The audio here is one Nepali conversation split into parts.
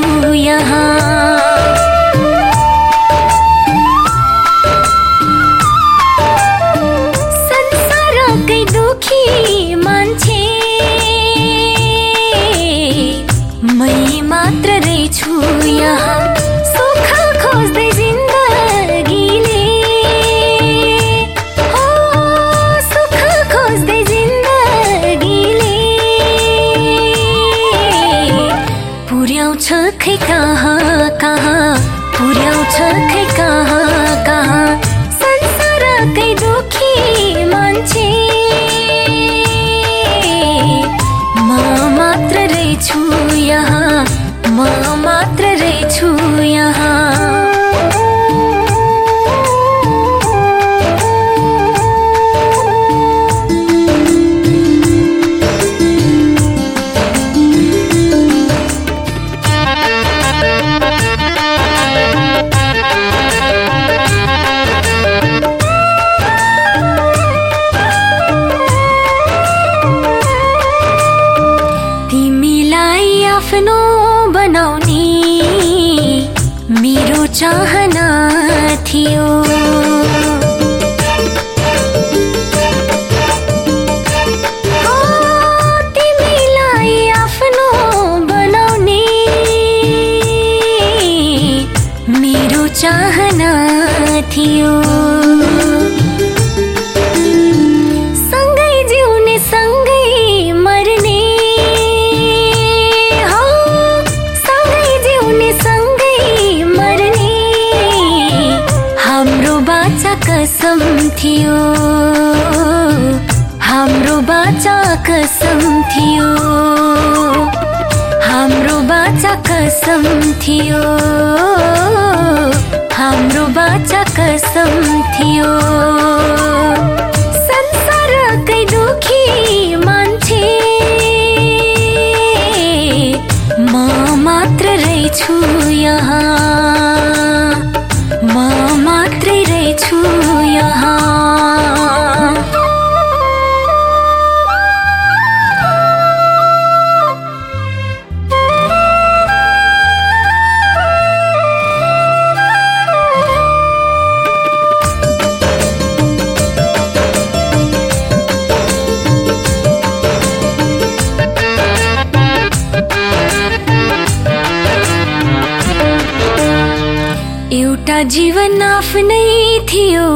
रहेछु यहाँ। कहाँ कहाँ? आफ्नो बनाउने मेरो चाहना थियो। तिमीलाई आफ्नो बनाउने मेरो चाहना थियो। थियो। हाम्रो बाचा कसम थियो। हाम्रो बाचा कसम थियो। हाम्रो बाचा कसम थियो। संसारकै दुखी मान्छे। म मात्र रहेछु यहाँ। म मात्रै रहेछु। एउटा जीवन आफ्नै थियो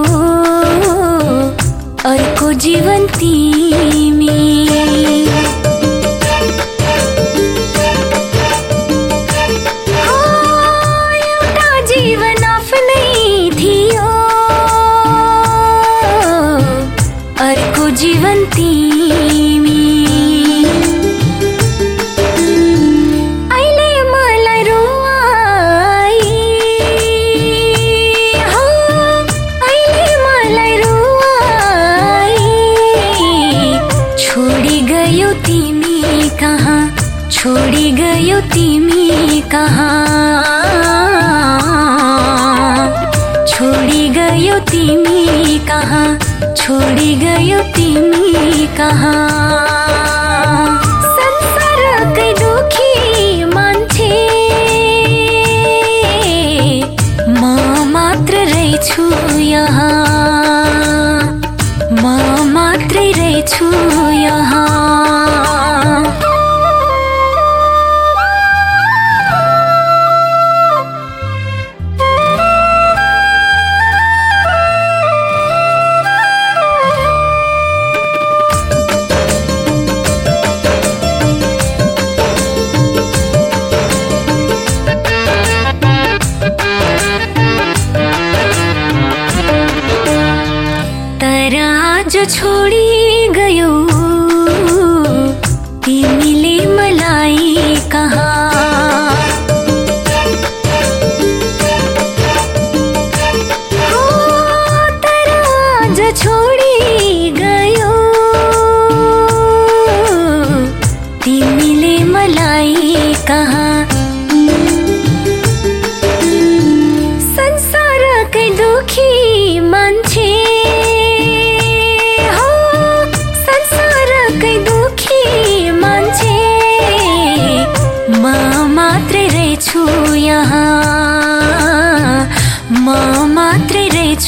अर्को जीवन तिमी गयो तिमी कहाँ? छोडी गयो तिमी कहाँ? छोडी गयो तिमी कहाँ?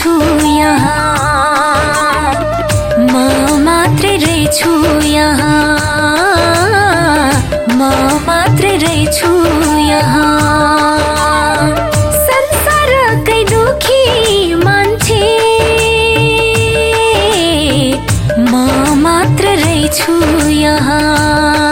रहेछु यहाँ। म मात्रै रहेछु यहाँ। म मात्रै रहेछु यहाँ। संसारकै दुखी मान्छे। म मात्र रहेछु यहाँ।